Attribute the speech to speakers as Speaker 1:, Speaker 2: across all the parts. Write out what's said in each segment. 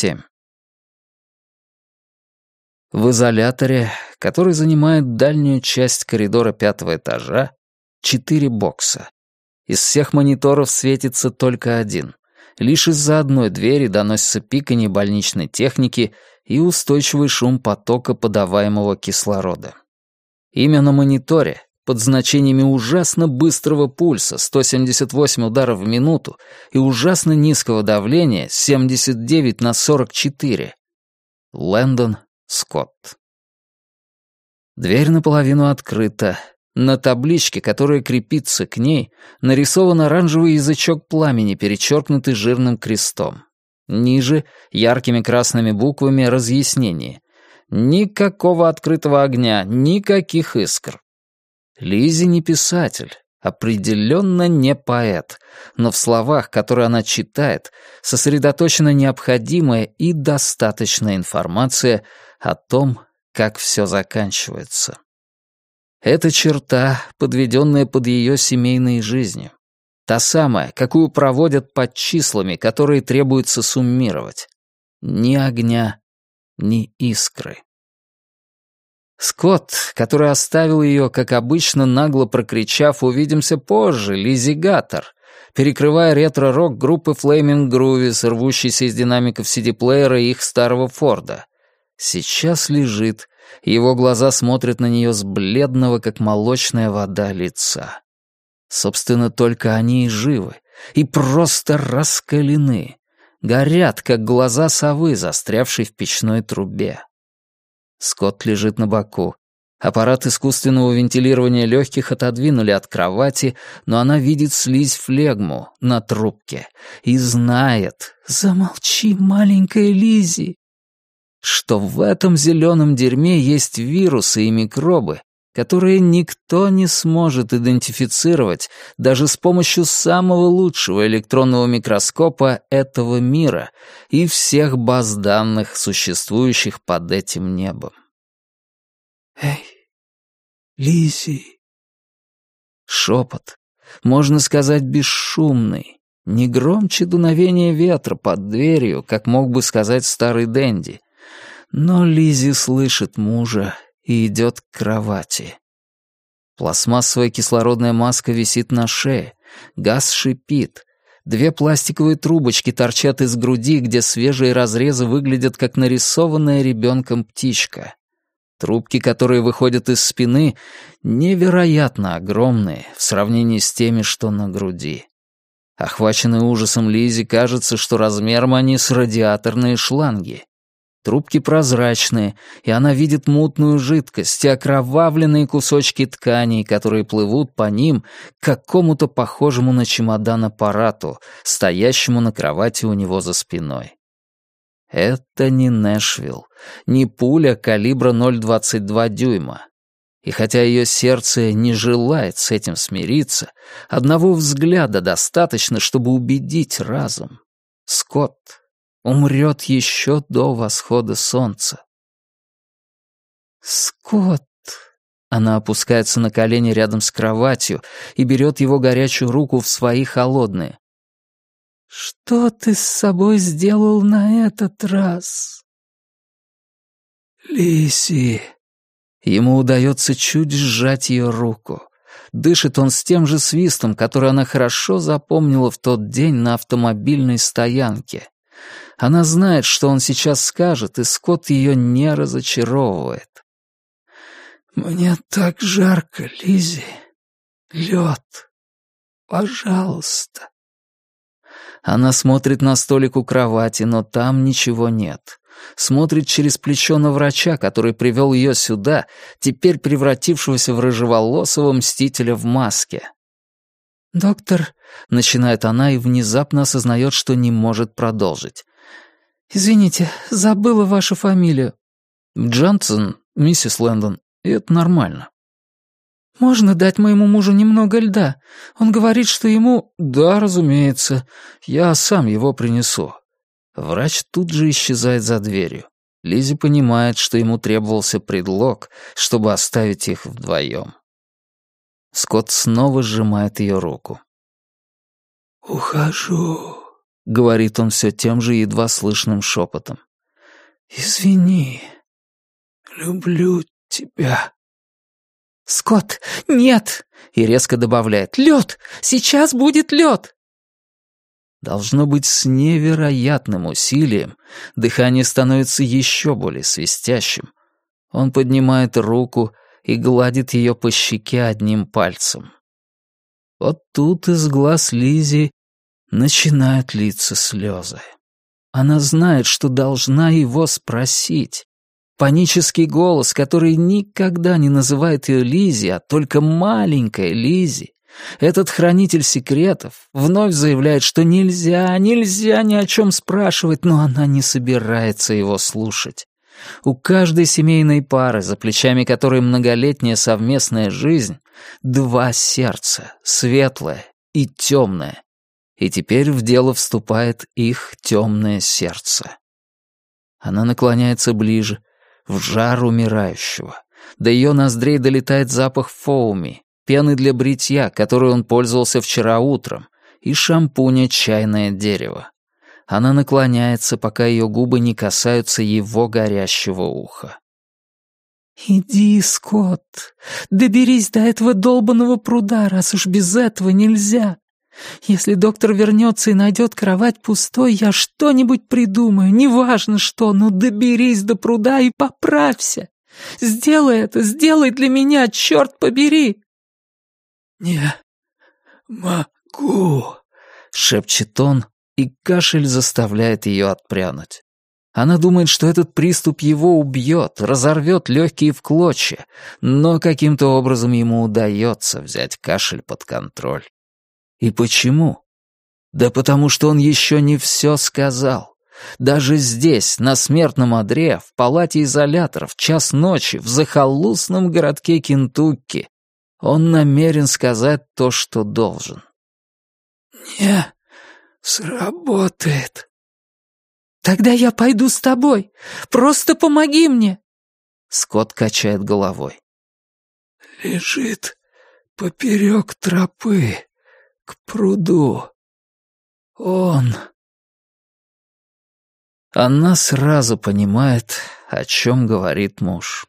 Speaker 1: 7. В изоляторе, который занимает дальнюю часть коридора пятого этажа, четыре бокса. Из всех мониторов светится только один. Лишь из-за одной двери доносится пиканье больничной техники и устойчивый шум потока подаваемого кислорода. Имя на мониторе под значениями ужасно быстрого пульса 178 ударов в минуту и ужасно низкого давления 79 на 44. Лэндон Скотт. Дверь наполовину открыта. На табличке, которая крепится к ней, нарисован оранжевый язычок пламени, перечеркнутый жирным крестом. Ниже, яркими красными буквами, разъяснение. Никакого открытого огня, никаких искр. Лизи не писатель, определенно не поэт, но в словах, которые она читает, сосредоточена необходимая и достаточная информация о том, как все заканчивается. Это черта, подведенная под ее семейной жизнью. Та самая, какую проводят под числами, которые требуется суммировать. Ни огня, ни искры. Скотт, который оставил ее, как обычно, нагло прокричав «Увидимся позже, Лиззи Гаттер», перекрывая ретро-рок группы Flaming Groovies, рвущейся из динамиков CD-плеера их старого Форда. Сейчас лежит, его глаза смотрят на нее с бледного, как молочная вода, лица. Собственно, только они и живы, и просто раскалены, горят, как глаза совы, застрявшей в печной трубе. Скотт лежит на боку. Аппарат искусственного вентилирования легких отодвинули от кровати, но она видит слизь флегму на трубке и знает «Замолчи, маленькая Лизи!» что в этом зеленом дерьме есть вирусы и микробы, которые никто не сможет идентифицировать даже с помощью самого лучшего электронного микроскопа этого мира и всех баз данных, существующих под этим небом. «Эй, Лизи!» Шепот, можно сказать, бесшумный, не громче дуновения ветра под дверью, как мог бы сказать старый Дэнди. Но Лизи слышит мужа и идет к кровати. Пластмассовая кислородная маска висит на шее, газ шипит. Две пластиковые трубочки торчат из груди, где свежие разрезы выглядят как нарисованная ребенком птичка. Трубки, которые выходят из спины, невероятно огромные в сравнении с теми, что на груди. Охваченный ужасом Лизи кажется, что размером они с радиаторные шланги. Трубки прозрачные, и она видит мутную жидкость и окровавленные кусочки тканей, которые плывут по ним к какому-то похожему на чемодан аппарату, стоящему на кровати у него за спиной. Это не Нэшвилл, не пуля калибра 0,22 дюйма. И хотя ее сердце не желает с этим смириться, одного взгляда достаточно, чтобы убедить разум. Скотт умрет еще до восхода солнца. «Скотт!» Она опускается на колени рядом с кроватью и берет его горячую руку в свои холодные. «Что ты с собой сделал на этот раз?» «Лиси!» Ему удается чуть сжать ее руку. Дышит он с тем же свистом, который она хорошо запомнила в тот день на автомобильной стоянке. Она знает, что он сейчас скажет, и Скотт ее не разочаровывает. «Мне так жарко, Лизи. Лед. Пожалуйста». Она смотрит на столик у кровати, но там ничего нет. Смотрит через плечо на врача, который привел ее сюда, теперь превратившегося в рыжеволосого мстителя в маске. «Доктор», — начинает она и внезапно осознает, что не может продолжить. «Извините, забыла вашу фамилию». «Джонсон, миссис Лэндон, и это нормально». «Можно дать моему мужу немного льда? Он говорит, что ему...» «Да, разумеется. Я сам его принесу». Врач тут же исчезает за дверью. Лизи понимает, что ему требовался предлог, чтобы оставить их вдвоем. Скотт снова сжимает ее руку. «Ухожу», — говорит он все тем же едва слышным шепотом.
Speaker 2: «Извини, люблю тебя».
Speaker 1: «Скотт, нет!» — и резко добавляет. «Лед! Сейчас будет лед!» Должно быть, с невероятным усилием дыхание становится еще более свистящим. Он поднимает руку и гладит ее по щеке одним пальцем. Вот тут из глаз Лизи начинают литься слезы. Она знает, что должна его спросить. Панический голос, который никогда не называет ее Лизи, а только маленькая Лизи, этот хранитель секретов вновь заявляет, что нельзя, нельзя ни о чем спрашивать, но она не собирается его слушать. У каждой семейной пары, за плечами которой многолетняя совместная жизнь, два сердца, светлое и темное. И теперь в дело вступает их темное сердце. Она наклоняется ближе, в жар умирающего. До ее ноздрей долетает запах фоуми, пены для бритья, которой он пользовался вчера утром, и шампуня «Чайное дерево». Она наклоняется, пока ее губы не касаются его горящего уха.
Speaker 2: «Иди, Скотт, доберись до этого долбанного пруда, раз уж без этого нельзя. Если доктор вернется и найдет кровать пустой, я что-нибудь придумаю, неважно что, но доберись до пруда и поправься. Сделай это, сделай для меня, черт побери!»
Speaker 1: «Не могу», — шепчет он, и кашель заставляет ее отпрянуть. Она думает, что этот приступ его убьет, разорвет легкие в клочья, но каким-то образом ему удается взять кашель под контроль. И почему? Да потому что он еще не все сказал. Даже здесь, на смертном одре, в палате изоляторов, час ночи, в захолустном городке Кентукки, он намерен сказать то, что должен.
Speaker 2: «Не сработает».
Speaker 1: «Тогда я пойду с тобой. Просто помоги мне». Скотт качает головой.
Speaker 2: «Лежит поперек тропы к пруду. Он...»
Speaker 1: Она сразу понимает, о чем говорит муж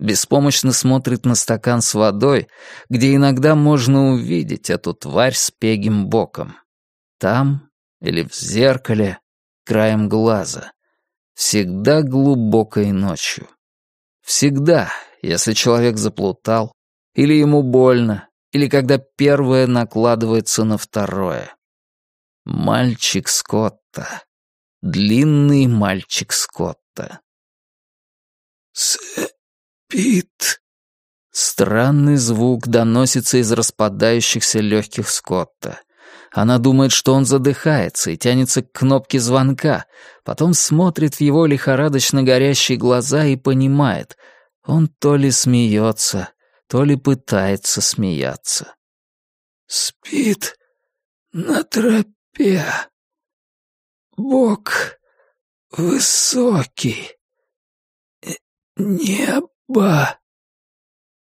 Speaker 1: беспомощно смотрит на стакан с водой, где иногда можно увидеть эту тварь с пегим боком. Там или в зеркале, краем глаза. Всегда глубокой ночью. Всегда, если человек заплутал, или ему больно, или когда первое накладывается на второе. Мальчик Скотта. Длинный мальчик Скотта.
Speaker 2: «С спит».
Speaker 1: Странный звук доносится из распадающихся легких Скотта. Она думает, что он задыхается и тянется к кнопке звонка, потом смотрит в его лихорадочно горящие глаза и понимает, он то ли смеется, то ли пытается смеяться.
Speaker 2: «Спит на тропе. Бог высокий. Небо «Ба!»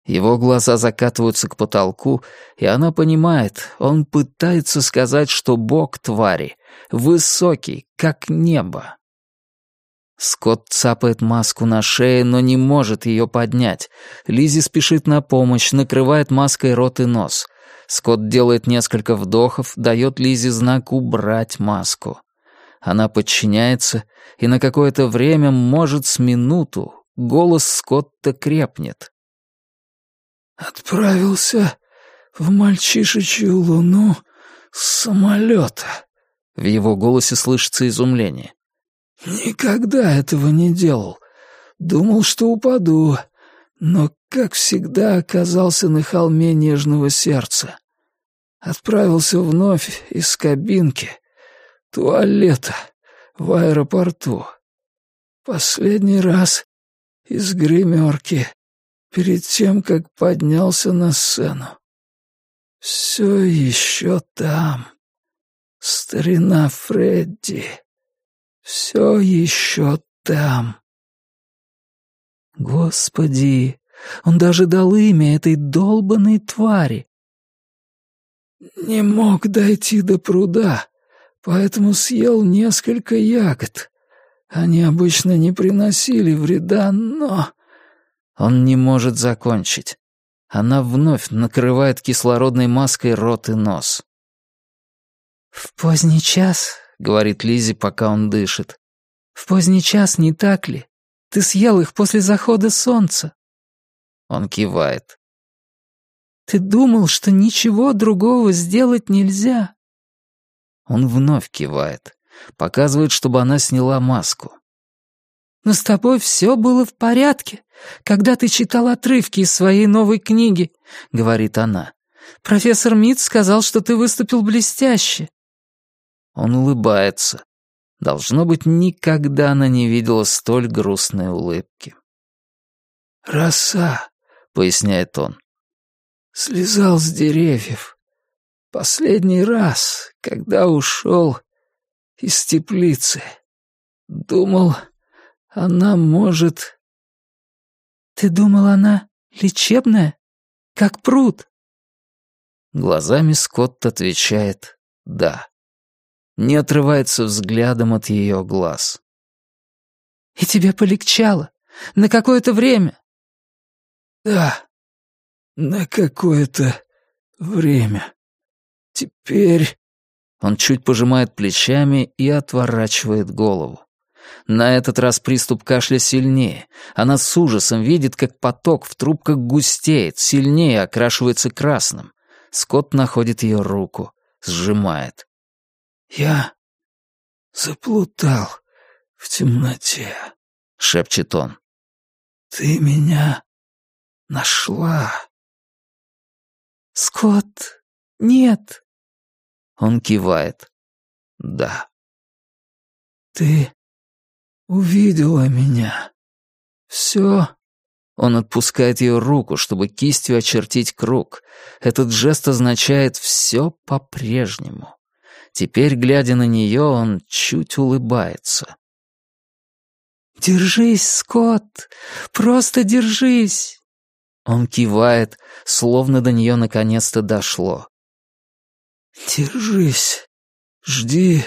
Speaker 1: Его глаза закатываются к потолку, и она понимает, он пытается сказать, что бог твари высокий, как небо. Скотт цапает маску на шее, но не может ее поднять. Лизи спешит на помощь, накрывает маской рот и нос. Скотт делает несколько вдохов, дает Лизи знак убрать маску. Она подчиняется и на какое-то время, может, с минуту, голос Скотта крепнет.
Speaker 2: «Отправился в мальчишечью луну с самолета».
Speaker 1: В его голосе слышится изумление.
Speaker 2: «Никогда этого не делал. Думал, что упаду, но, как всегда, оказался на холме нежного сердца. Отправился вновь из кабинки, туалета, в аэропорту. Последний раз из гримерки перед тем, как поднялся на сцену. Все еще там. Старина Фредди. Все еще там.
Speaker 1: Господи, он даже дал имя этой долбанной твари.
Speaker 2: Не мог дойти до пруда,
Speaker 3: поэтому съел несколько ягод. Они обычно не приносили вреда, но...»
Speaker 1: Он не может закончить. Она вновь накрывает кислородной маской рот и нос.
Speaker 2: «В поздний час», — говорит Лизи, пока он дышит. «В поздний час, не так ли? Ты съел их после захода солнца».
Speaker 1: Он кивает.
Speaker 2: «Ты думал, что ничего другого сделать нельзя?»
Speaker 1: Он вновь кивает. Показывает, чтобы она сняла маску.
Speaker 2: «Но с тобой все было в порядке, когда ты читал отрывки из своей новой книги», — говорит она. «Профессор Митц сказал, что ты выступил блестяще».
Speaker 1: Он улыбается. Должно быть, никогда она не видела столь грустной улыбки.
Speaker 3: «Роса», — поясняет он, — «слезал с деревьев. Последний раз, когда ушел из теплицы. Думал, она может...»
Speaker 2: «Ты думал, она лечебная? Как пруд?»
Speaker 1: Глазами Скотт отвечает «да». Не отрывается взглядом от ее глаз.
Speaker 2: «И тебе полегчало? На какое-то время?»
Speaker 3: «Да, на какое-то время». Теперь...»
Speaker 1: Он чуть пожимает плечами и отворачивает голову. На этот раз приступ кашля сильнее. Она с ужасом видит, как поток в трубках густеет, сильнее окрашивается красным. Скотт находит ее руку, сжимает.
Speaker 3: «Я заплутал в темноте», — шепчет он. «Ты меня нашла».
Speaker 2: «Скотт, нет»,
Speaker 1: он кивает. «Да».
Speaker 3: «Ты увидела меня. Все...»
Speaker 1: Он отпускает ее руку, чтобы кистью очертить круг. Этот жест означает «все по-прежнему». Теперь, глядя на нее, он чуть улыбается.
Speaker 2: «Держись, Скотт! Просто держись!»
Speaker 1: Он кивает, словно до нее наконец-то дошло.
Speaker 3: Держись, жди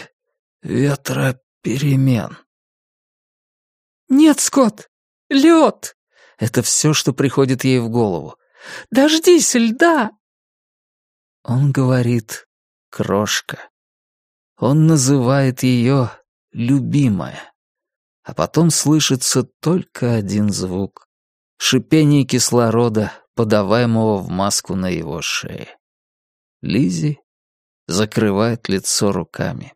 Speaker 3: ветра перемен.
Speaker 2: Нет, Скотт, лед!
Speaker 1: Это все, что приходит ей в голову.
Speaker 2: Дождись льда!
Speaker 1: Он говорит «крошка». Он называет ее «любимая». А потом слышится только один звук — шипение кислорода, подаваемого в маску на его шее. Лизи закрывает лицо руками.